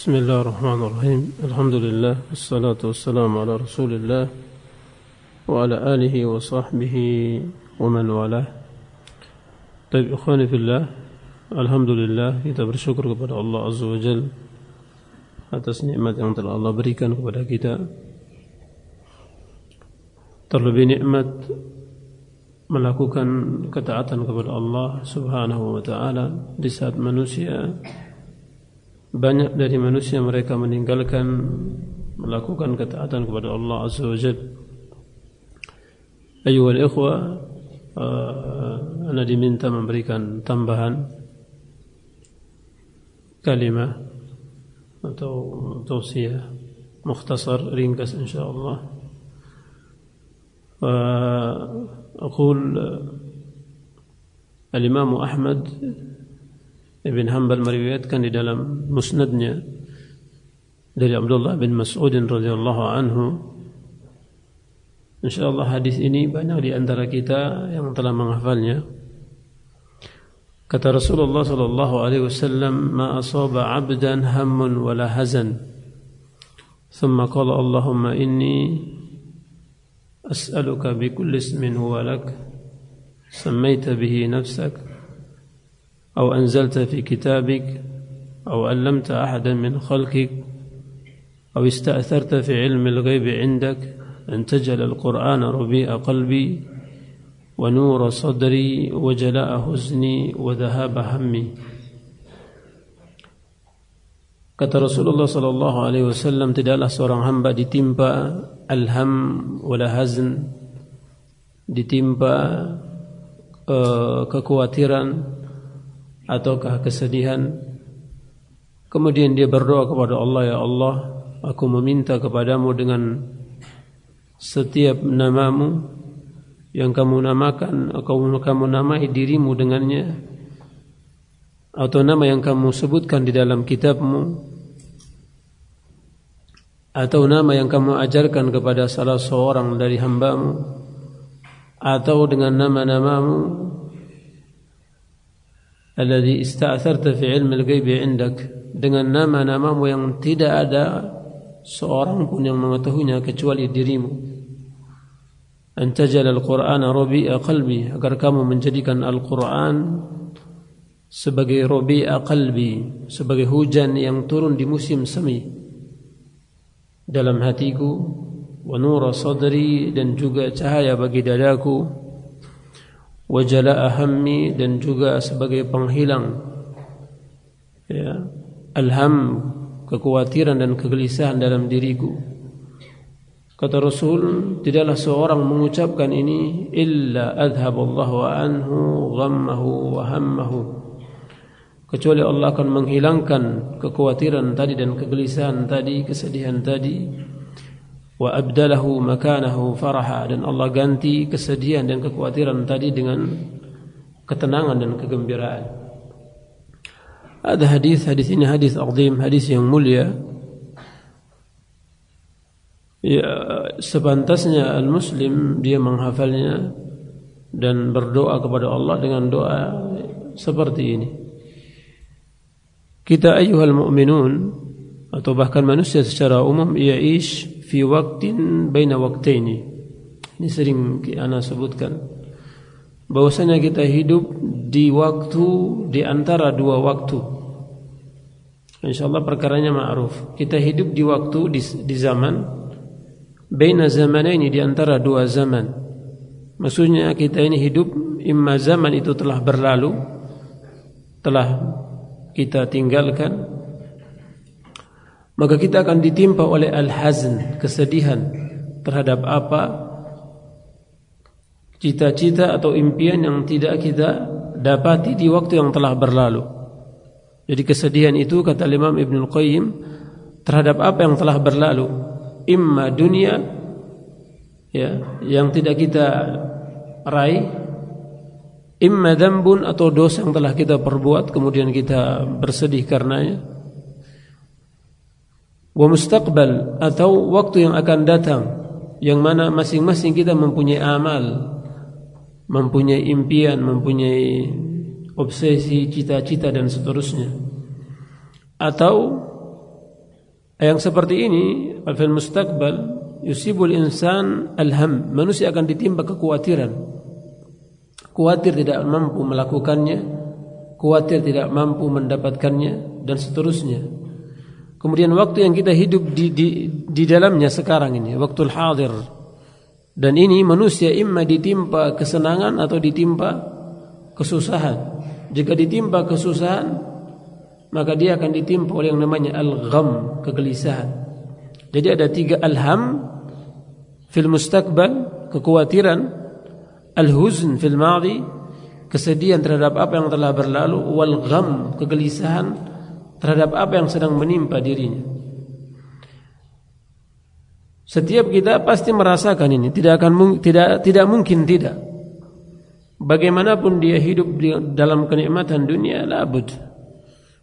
بسم الله الرحمن الرحيم الحمد لله والصلاة والسلام على رسول الله وعلى آله وصحبه ومن والاه طيب إخواني في الله الحمد لله kita bersyukur kepada Allah Azza wa Jal atas nikmat yang telah Allah berikan kepada kita terlebih nikmat melakukan ketaatan kepada Allah Subhanahu wa taala di saat manusia banyak dari manusia mereka meninggalkan melakukan ketaatan kepada Allah Azza wa Jalla. Ayuhal ikhwa, uh, anda diminta memberikan tambahan kalimah atau tausiah mukhtasar ringkas insyaallah. Uh, أقول الإمام أحمد Ibn Hanbal meriwayatkan di dalam musnadnya dari Abdullah bin Mas'ud radhiyallahu anhu insyaallah hadis ini banyak di antara kita yang telah menghafalnya kata Rasulullah sallallahu alaihi wasallam ma asaba 'abdan hammun wala hazan ثم قال اللهم إني أسألك بكل اسم هو لك سميت به نفسك أو أنزلت في كتابك أو علمت أحدا من خلقك أو استأثرت في علم الغيب عندك أن تجعل القرآن ربيع قلبي ونور صدري وجلاء حزني وذهاب همي Kata Rasulullah sallallahu alaihi wasallam tidaklah seorang hamba ditimpa alham wala hazn ditimpa uh, kekhawatiran ataukah kesedihan? Kemudian dia berdoa kepada Allah ya Allah aku meminta kepadamu dengan setiap namamu yang kamu namakan atau kamu namai dirimu dengannya atau nama yang kamu sebutkan di dalam kitabmu atau nama yang kamu ajarkan kepada salah seorang dari hambamu atau dengan nama-namamu alladhi ista'tharta fi ilmi al-ghaib 'indak dengan nama-namamu yang tidak ada seorang pun yang mengetahuinya kecuali dirimu. Antajal al-Qur'an rabi'a qalbi agar kamu menjadikan Al-Qur'an sebagai rabi'a qalbi sebagai hujan yang turun di musim semi. Dalam hatiku wa nura sadri dan juga cahaya bagi dadaku wajala ahammi dan juga sebagai penghilang. Ya. Alham kekhawatiran dan kegelisahan dalam diriku. Kata Rasul tidaklah seorang mengucapkan ini illa adhaballahu anhu ghammahu wa hammahu. Kecuali Allah akan menghilangkan kekhawatiran tadi dan kegelisahan tadi kesedihan tadi wa abdalahu makanahu faraha dan Allah ganti kesedihan dan kekhawatiran tadi dengan ketenangan dan kegembiraan. Ada hadis hadis ini hadis azim hadis yang mulia. Ya, sepantasnya al muslim dia menghafalnya dan berdoa kepada Allah dengan doa seperti ini. Kita ayuhal mu'minun atau bahkan manusia secara umum ia ish fi waktin baina waktaini. Ini sering ana sebutkan. Bahwasanya kita hidup di waktu di antara dua waktu. Insyaallah perkaranya ma'ruf. Kita hidup di waktu di, di zaman baina zamanaini di antara dua zaman. Maksudnya kita ini hidup imma zaman itu telah berlalu telah kita tinggalkan maka kita akan ditimpa oleh al-hazn, kesedihan terhadap apa cita-cita atau impian yang tidak kita dapati di waktu yang telah berlalu. Jadi kesedihan itu kata Imam Ibn Al-Qayyim terhadap apa yang telah berlalu, imma dunia ya yang tidak kita raih, imma dambun atau dosa yang telah kita perbuat kemudian kita bersedih karenanya wa mustaqbal atau waktu yang akan datang yang mana masing-masing kita mempunyai amal mempunyai impian mempunyai obsesi cita-cita dan seterusnya. Atau Yang seperti ini fil mustaqbal yusibul insan alham manusia akan ditimpa kekhawatiran. Khawatir tidak mampu melakukannya khawatir tidak mampu mendapatkannya dan seterusnya kemudian waktu yang kita hidup di di di dalamnya sekarang ini waktu hadir. Dan ini manusia imma ditimpa kesenangan atau ditimpa kesusahan. Jika ditimpa kesusahan maka dia akan ditimpa oleh yang namanya al-gham kegelisahan. Jadi ada tiga alham fil mustaqbal kekhawatiran al-huzn fil madi kesedihan terhadap apa yang telah berlalu wal gham kegelisahan terhadap apa yang sedang menimpa dirinya. Setiap kita pasti merasakan ini. Tidak akan tidak tidak mungkin tidak. Bagaimanapun dia hidup dalam kenikmatan dunia labud.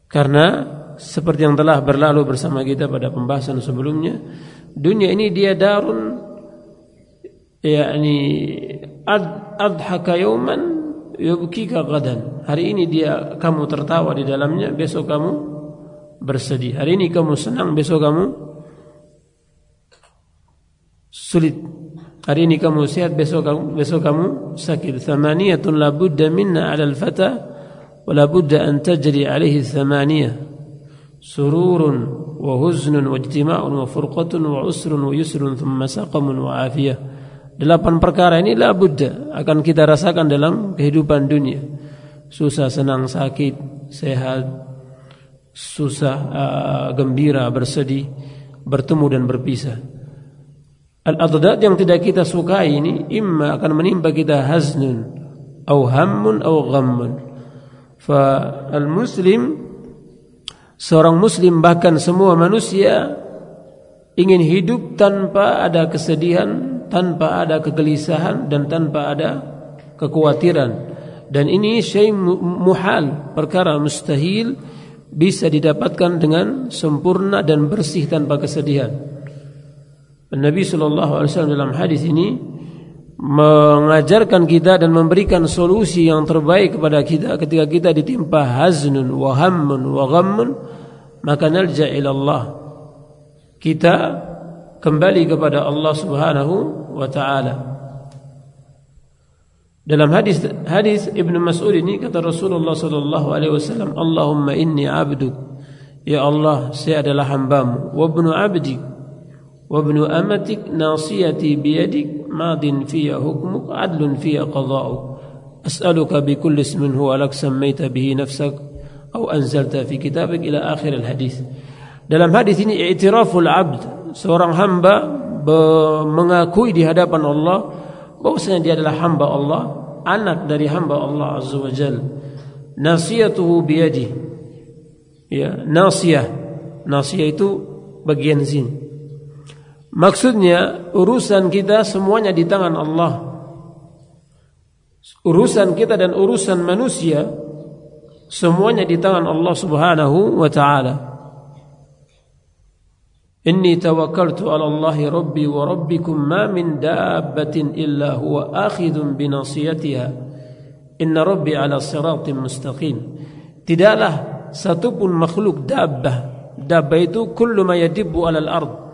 Karena seperti yang telah berlalu bersama kita pada pembahasan sebelumnya dunia ini dia darun yakni ad adhaka yawman yubkika gadan. Hari ini dia kamu tertawa di dalamnya besok kamu bersedih. Hari ini kamu senang, besok kamu sulit. Hari ini kamu sehat, besok kamu besok kamu sakit. Thamaniyatun labudda minna 'ala al-fata wa labudda an tajri 'alayhi thamaniyah. Sururun wa huznun wa ijtima'un wa furqatun wa 'usrun wa yusrun thumma saqamun wa afiyah. Delapan perkara ini labudda akan kita rasakan dalam kehidupan dunia. Susah, senang, sakit, sehat, susah uh, gembira bersedih bertemu dan berpisah al-adad yang tidak kita sukai ini imma akan menimpa kita haznun atau hammun atau ghammun fa al-muslim seorang muslim bahkan semua manusia ingin hidup tanpa ada kesedihan, tanpa ada kegelisahan dan tanpa ada kekhawatiran. Dan ini syai muhal, perkara mustahil bisa didapatkan dengan sempurna dan bersih tanpa kesedihan. Nabi sallallahu alaihi wasallam dalam hadis ini mengajarkan kita dan memberikan solusi yang terbaik kepada kita ketika kita ditimpa haznun wa hammun wa ghammun maka nalja ila Allah kita kembali kepada Allah Subhanahu wa taala dalam hadis hadis Ibnu Mas'ud ini kata Rasulullah sallallahu alaihi wasallam Allahumma inni 'abduk ya Allah saya adalah hambamu wa ibnu 'abdik wa ibnu amatik nasiyati biyadik ماض في حكمك عدل في قضاؤك أسألك بكل اسم هو لك سميت به نفسك أو أنزلت في كتابك إلى آخر الحديث dalam hadis ini i'tiraful abd seorang hamba mengakui di hadapan Allah bahwasanya dia adalah hamba Allah anak dari hamba Allah azza wajal nasiyatuhu biyadi ya nasiyah nasiyah itu bagian sini Maksudnya urusan kita semuanya di tangan Allah. Urusan kita dan urusan manusia semuanya di tangan Allah Subhanahu wa taala. 'Ala Allah Rabbi wa Rabbikum ma min dabbatin illa huwa akhidun bi nasiyatiha. Inna Rabbi 'ala siratin mustaqim. Tidaklah satupun makhluk dabbah. Dabbah itu kullu ma yadibbu 'ala al-ardh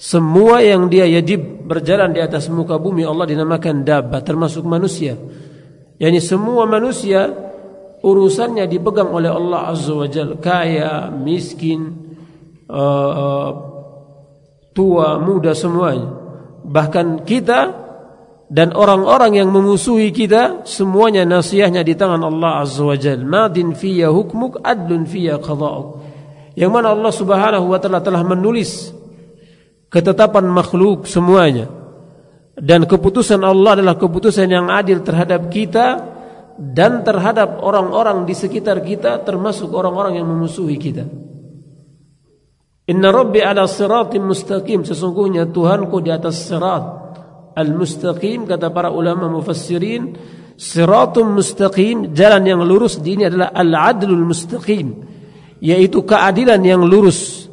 semua yang dia yajib berjalan di atas muka bumi Allah dinamakan dabba termasuk manusia. Yani semua manusia urusannya dipegang oleh Allah Azza wa Jal. Kaya, miskin, uh, tua, muda semuanya. Bahkan kita dan orang-orang yang memusuhi kita semuanya nasihatnya di tangan Allah Azza wa Jal. Madin fiyya hukmuk adlun fiyya qada'uk. Yang mana Allah Subhanahu wa taala telah menulis ketetapan makhluk semuanya dan keputusan Allah adalah keputusan yang adil terhadap kita dan terhadap orang-orang di sekitar kita termasuk orang-orang yang memusuhi kita Inna Rabbi ala siratim mustaqim. Sesungguhnya Tuhanku di atas sirat al-mustaqim kata para ulama mufassirin. Siratum mustaqim jalan yang lurus di ini adalah al-adlul mustaqim yaitu keadilan yang lurus.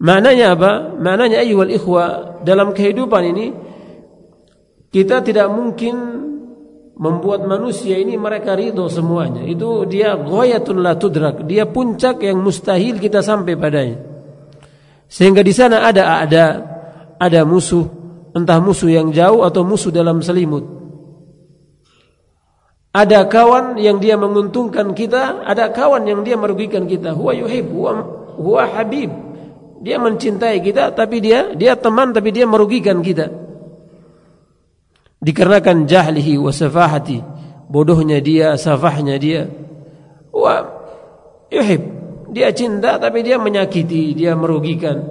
Maknanya apa? Maknanya ayyuhal ikhwa dalam kehidupan ini kita tidak mungkin membuat manusia ini mereka ridho semuanya. Itu dia ghayatun la tudrak. Dia puncak yang mustahil kita sampai padanya. Sehingga di sana ada ada ada musuh, entah musuh yang jauh atau musuh dalam selimut. Ada kawan yang dia menguntungkan kita, ada kawan yang dia merugikan kita. Huwa yuhib, huwa, huwa habib. Dia mencintai kita tapi dia dia teman tapi dia merugikan kita. Dikarenakan jahlihi wa safahati, bodohnya dia, safahnya dia. Wa yuhib. Dia cinta tapi dia menyakiti, dia merugikan.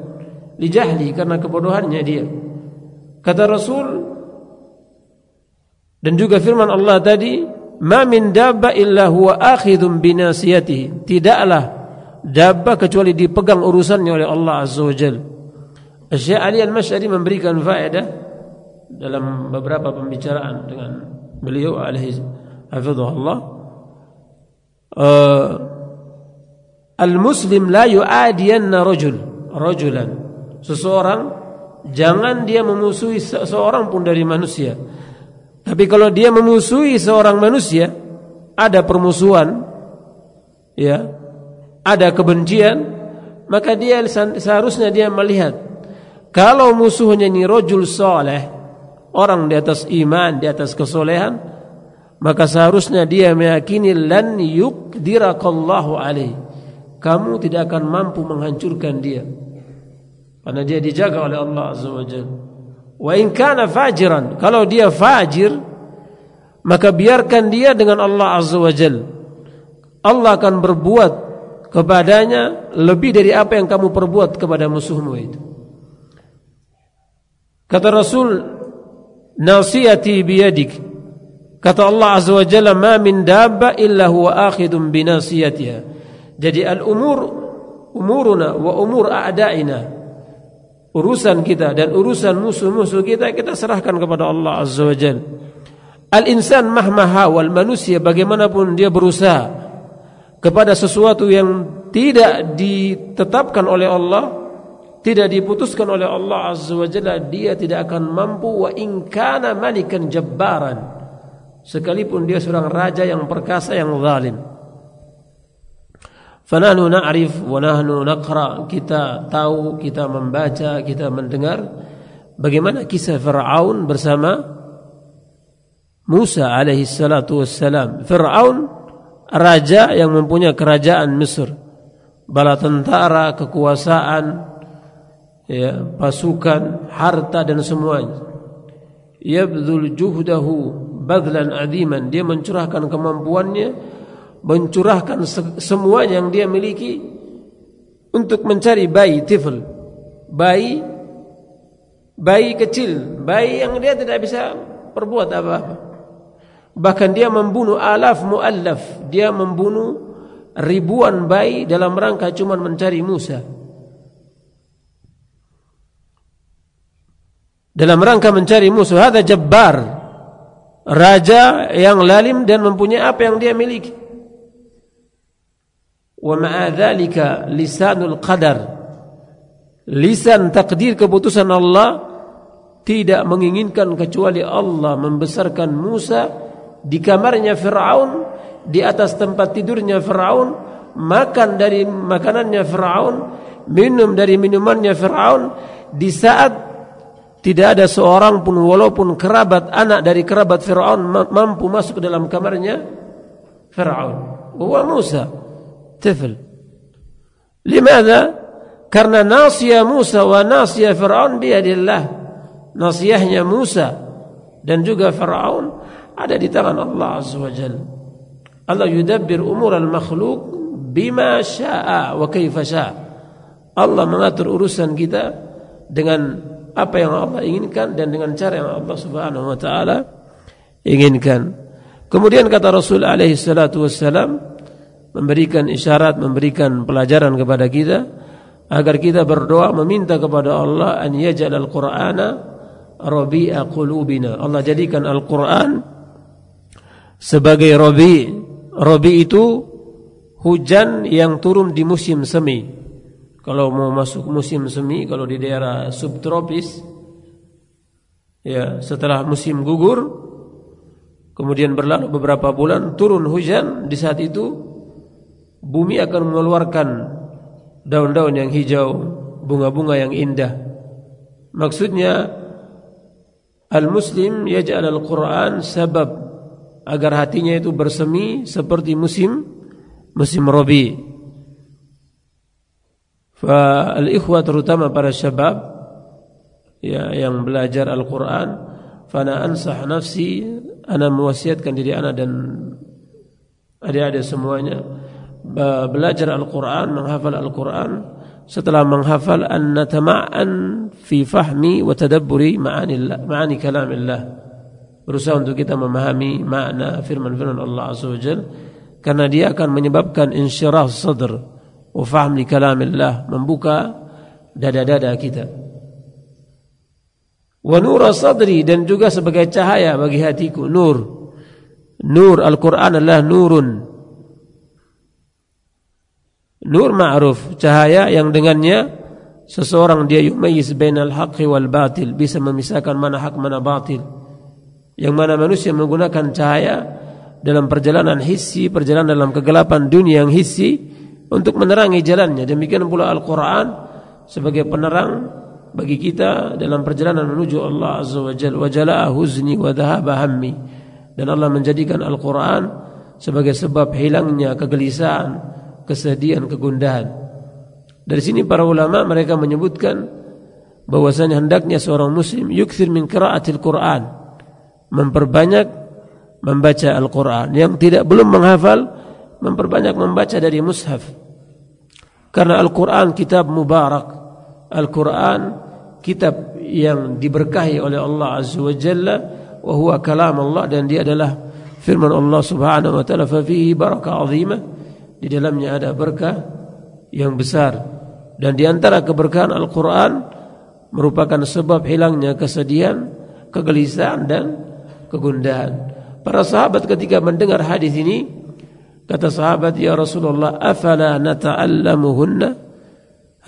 Dijahli karena kebodohannya dia. Kata Rasul dan juga firman Allah tadi, "Ma min dabba illa huwa akhidhun bi nasiyatihi." Tidaklah dabba kecuali dipegang urusannya oleh Allah Azza wa Jalla. Syekh Ali Al-Masyari memberikan faedah dalam beberapa pembicaraan dengan beliau alaihi hafizahullah. Uh, Al-Muslim la yu'adiyanna rajul rajulan. Seseorang jangan dia memusuhi seseorang pun dari manusia. Tapi kalau dia memusuhi seorang manusia, ada permusuhan ya, ada kebencian, maka dia seharusnya dia melihat kalau musuhnya ini rajul saleh, orang di atas iman, di atas kesolehan, maka seharusnya dia meyakini lan yukdirakallahu alaihi. Kamu tidak akan mampu menghancurkan dia. Karena dia dijaga oleh Allah azza wajalla wa in kana fajiran kalau dia fajir maka biarkan dia dengan Allah azza wajalla Allah akan berbuat kepadanya lebih dari apa yang kamu perbuat kepada musuhmu itu. Kata Rasul nasiyati biyadik kata Allah azza wajalla ma min dabba illa huwa akhidun binasiyatiha jadi al-umur umuruna wa umur a'daina. Urusan kita dan urusan musuh-musuh kita kita serahkan kepada Allah Azza wa Jalla. Al-insan mahmaha wal manusia bagaimanapun dia berusaha kepada sesuatu yang tidak ditetapkan oleh Allah, tidak diputuskan oleh Allah Azza wa Jalla, dia tidak akan mampu wa in kana malikan jabbaran. Sekalipun dia seorang raja yang perkasa yang zalim. Fanahnu na'rif wa nahnu naqra kita tahu kita membaca kita mendengar bagaimana kisah Firaun bersama Musa alaihi salatu wassalam Firaun raja yang mempunyai kerajaan Mesir bala tentara kekuasaan ya pasukan harta dan semuanya. Yabdhul juhdahu badlan adiman. Dia mencurahkan kemampuannya mencurahkan semua yang dia miliki untuk mencari bayi tifl. Bayi bayi kecil. Bayi yang dia tidak bisa perbuat apa-apa. Bahkan dia membunuh alaf muallaf. Dia membunuh ribuan bayi dalam rangka cuma mencari Musa dalam rangka mencari Musa ada jabbar raja yang lalim dan mempunyai apa yang dia miliki. Wa ma'a lisanul qadar. Lisan takdir keputusan Allah tidak menginginkan kecuali Allah membesarkan Musa di kamarnya Firaun di atas tempat tidurnya Firaun makan dari makanannya Firaun minum dari minumannya Firaun. Di saat tidak ada seorang pun walaupun kerabat anak dari kerabat Firaun mampu masuk ke dalam kamarnya Firaun. Wa Musa tifl. Limadha? Karena nasia Musa wa nasia Firaun biadillah. Nasiyahnya Musa dan juga Firaun ada di tangan Allah Azza wa Jal. Allah yudabbir umur al-makhluk bima sya'a wa kaifa sya'a. Allah mengatur urusan kita dengan apa yang Allah inginkan dan dengan cara yang Allah Subhanahu wa taala inginkan. Kemudian kata Rasul alaihi salatu wassalam, memberikan isyarat, memberikan pelajaran kepada kita agar kita berdoa meminta kepada Allah an yaj'al al-Qur'ana rabi'a qulubina. Allah jadikan Al-Qur'an sebagai rabi. Rabi itu hujan yang turun di musim semi. Kalau mau masuk musim semi, kalau di daerah subtropis ya, setelah musim gugur kemudian berlalu beberapa bulan turun hujan di saat itu bumi akan mengeluarkan daun-daun yang hijau, bunga-bunga yang indah. Maksudnya al-muslim yaj'al al-Qur'an sebab agar hatinya itu bersemi seperti musim musim rabi. Fa al-ikhwah terutama para syabab ya yang belajar Al-Qur'an, fa ana ansah nafsi ana mewasiatkan diri ana dan adik-adik semuanya belajar Al-Quran, menghafal Al-Quran setelah menghafal an natama'an fi fahmi wa tadabburi ma'ani ma'ani kalamillah. Berusaha untuk kita memahami makna firman-firman Allah Azza wa Jal karena dia akan menyebabkan insyirah sadr wa fahm li kalamillah. Membuka dada-dada kita. Wa nur sadri dan juga sebagai cahaya bagi hatiku. Nur. Nur Al-Quran adalah nurun. Nur ma'ruf, cahaya yang dengannya seseorang dia yumayyiz bainal haqqi wal batil, bisa memisahkan mana hak mana batil. Yang mana manusia menggunakan cahaya dalam perjalanan hissi, perjalanan dalam kegelapan dunia yang hissi untuk menerangi jalannya. Demikian pula Al-Quran sebagai penerang bagi kita dalam perjalanan menuju Allah Azza wa Jalla. Wajala'a huzni wa dhahaba hammi. Dan Allah menjadikan Al-Quran sebagai sebab hilangnya kegelisahan, kesedihan, kegundahan. Dari sini para ulama mereka menyebutkan bahwasanya hendaknya seorang muslim yukthir min qiraatil Quran, memperbanyak membaca Al-Quran. Yang tidak belum menghafal memperbanyak membaca dari mushaf. Karena Al-Quran kitab mubarak. Al-Quran kitab yang diberkahi oleh Allah Azza wa Jalla wa huwa kalam Allah dan dia adalah firman Allah Subhanahu wa taala fa fihi barakah azimah di dalamnya ada berkah yang besar dan di antara keberkahan Al-Quran merupakan sebab hilangnya kesedihan, kegelisahan dan kegundahan. Para sahabat ketika mendengar hadis ini kata sahabat ya Rasulullah afala nata'allamuhunna?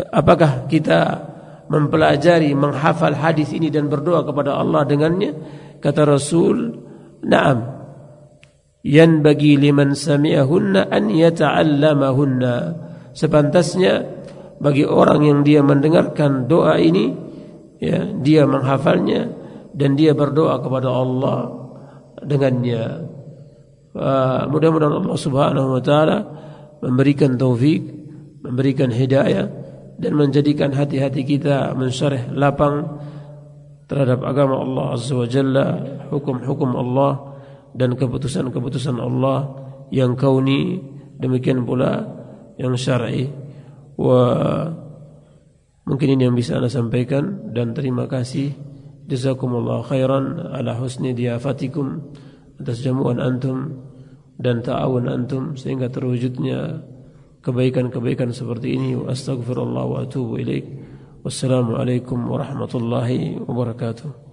Apakah kita mempelajari menghafal hadis ini dan berdoa kepada Allah dengannya? Kata Rasul na'am. Yan bagi liman sami'ahunna an yata'allamahunna. Sepantasnya bagi orang yang dia mendengarkan doa ini ya dia menghafalnya dan dia berdoa kepada Allah dengannya mudah-mudahan Allah Subhanahu wa taala memberikan taufik memberikan hidayah dan menjadikan hati-hati kita mensyarah lapang terhadap agama Allah Azza wa Jalla hukum-hukum Allah dan keputusan-keputusan Allah yang kauni demikian pula yang syar'i. Wa mungkin ini yang bisa anda sampaikan dan terima kasih. Jazakumullah khairan ala husni diafatikum atas jamuan antum dan ta'awun antum sehingga terwujudnya kebaikan-kebaikan seperti ini. Wa astaghfirullah wa atubu ilaik. Wassalamu alaikum warahmatullahi wabarakatuh